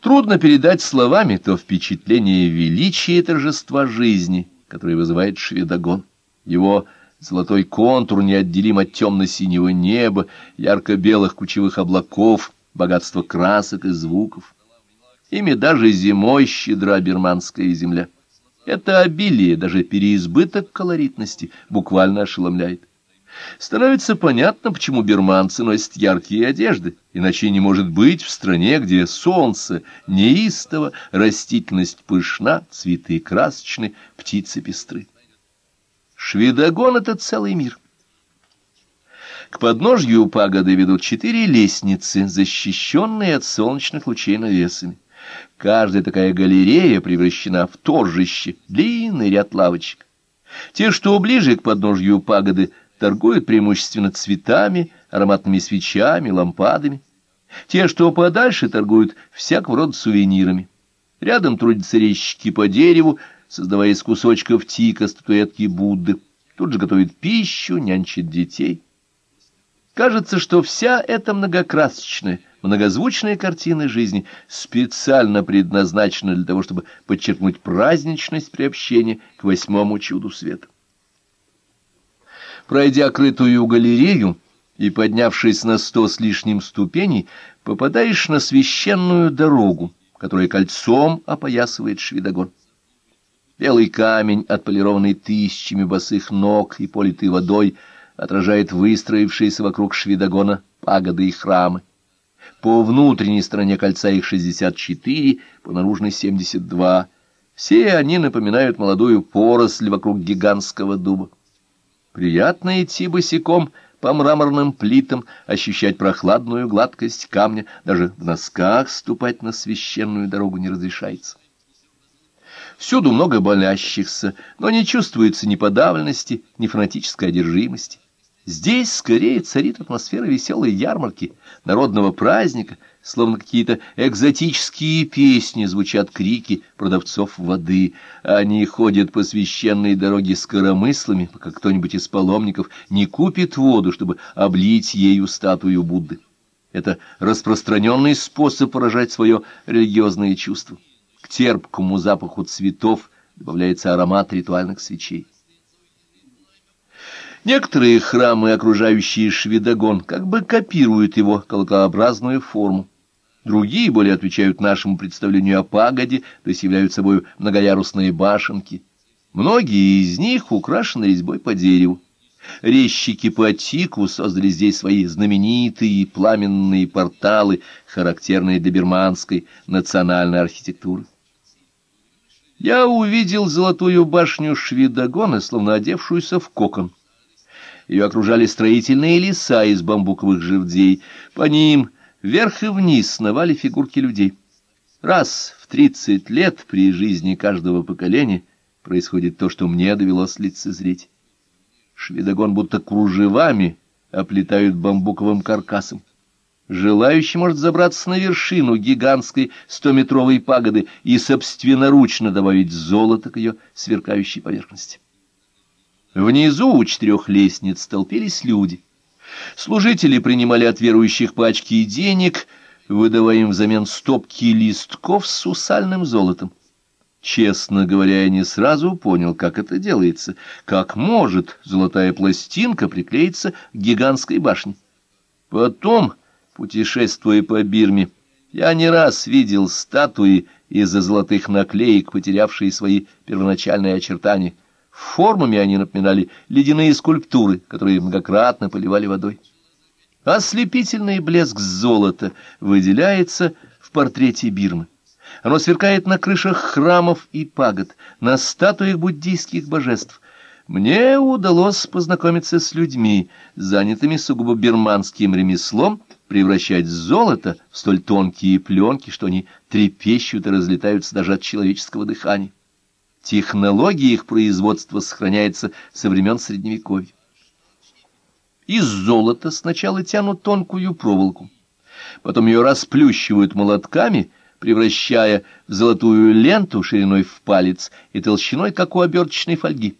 Трудно передать словами то впечатление величия и торжества жизни, которое вызывает шведогон. Его золотой контур неотделим от темно-синего неба, ярко-белых кучевых облаков, богатство красок и звуков. Ими даже зимой щедра бирманская земля. Это обилие, даже переизбыток колоритности, буквально ошеломляет. Становится понятно, почему бирманцы носят яркие одежды, иначе не может быть в стране, где солнце неистово, растительность пышна, цветы красочны, птицы пестры. Шведогон — это целый мир. К подножью пагоды ведут четыре лестницы, защищенные от солнечных лучей навесами. Каждая такая галерея превращена в торжище, длинный ряд лавочек. Те, что ближе к подножью пагоды, торгуют преимущественно цветами, ароматными свечами, лампадами. Те, что подальше, торгуют всякого рода сувенирами. Рядом трудятся резчики по дереву, создавая из кусочков тика статуэтки Будды. Тут же готовят пищу, нянчат детей. Кажется, что вся эта многокрасочная, многозвучная картина жизни специально предназначена для того, чтобы подчеркнуть праздничность приобщения к восьмому чуду света. Пройдя крытую галерею и поднявшись на сто с лишним ступеней, попадаешь на священную дорогу, которая кольцом опоясывает Швидогон. Белый камень, отполированный тысячами босых ног и политый водой, отражает выстроившиеся вокруг Швидогона пагоды и храмы. По внутренней стороне кольца их 64, по наружной 72. Все они напоминают молодую поросль вокруг гигантского дуба. Приятно идти босиком по мраморным плитам, ощущать прохладную гладкость камня, даже в носках ступать на священную дорогу не разрешается. Всюду много болящихся, но не чувствуется ни подавленности, ни фанатической одержимости. Здесь скорее царит атмосфера веселой ярмарки, народного праздника, словно какие-то экзотические песни звучат крики продавцов воды. Они ходят по священной дороге с коромыслами, пока кто-нибудь из паломников не купит воду, чтобы облить ею статую Будды. Это распространенный способ выражать свое религиозное чувство. К терпкому запаху цветов добавляется аромат ритуальных свечей. Некоторые храмы, окружающие Шведогон, как бы копируют его колокообразную форму. Другие более отвечают нашему представлению о пагоде, то есть являются собой многоярусные башенки. Многие из них украшены резьбой по дереву. Резчики по Атику создали здесь свои знаменитые пламенные порталы, характерные для бирманской национальной архитектуры. Я увидел золотую башню Швидогона, словно одевшуюся в кокон. Ее окружали строительные леса из бамбуковых жердей. По ним вверх и вниз сновали фигурки людей. Раз в тридцать лет при жизни каждого поколения происходит то, что мне довелось лицезреть. Шведогон будто кружевами оплетают бамбуковым каркасом. Желающий может забраться на вершину гигантской стометровой пагоды и собственноручно добавить золото к ее сверкающей поверхности. Внизу у четырех лестниц столпились люди. Служители принимали от верующих пачки денег, выдавая им взамен стопки листков с сусальным золотом. Честно говоря, я не сразу понял, как это делается, как может золотая пластинка приклеиться к гигантской башне. Потом, путешествуя по Бирме, я не раз видел статуи из-за золотых наклеек, потерявшие свои первоначальные очертания. Формами они напоминали ледяные скульптуры, которые многократно поливали водой. Ослепительный блеск золота выделяется в портрете Бирмы. Оно сверкает на крышах храмов и пагод, на статуях буддийских божеств. Мне удалось познакомиться с людьми, занятыми сугубо бирманским ремеслом, превращать золото в столь тонкие пленки, что они трепещут и разлетаются даже от человеческого дыхания. Технология их производства сохраняется со времен Средневековья. Из золота сначала тянут тонкую проволоку, потом ее расплющивают молотками, превращая в золотую ленту шириной в палец и толщиной, как у оберточной фольги.